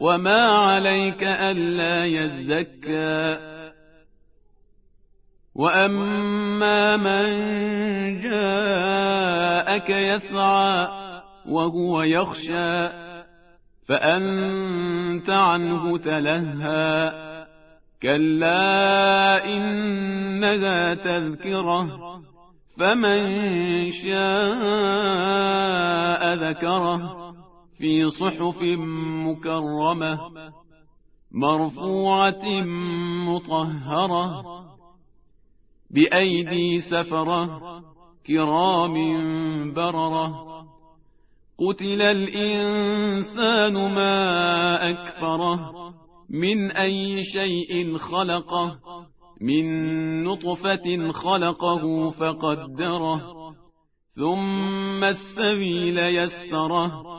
وما عليك ألا يزكى وأما من جاءك يسعى وهو يخشى فأنت عنه تلهى كلا إنها تذكرة فمن شاء ذكره في صحف مكرمة مرفوعة مطهرة بأيدي سفرة كرام بررة قتل الإنسان ما أكفره من أي شيء خلقه من نطفة خلقه فقدره ثم السبيل يسره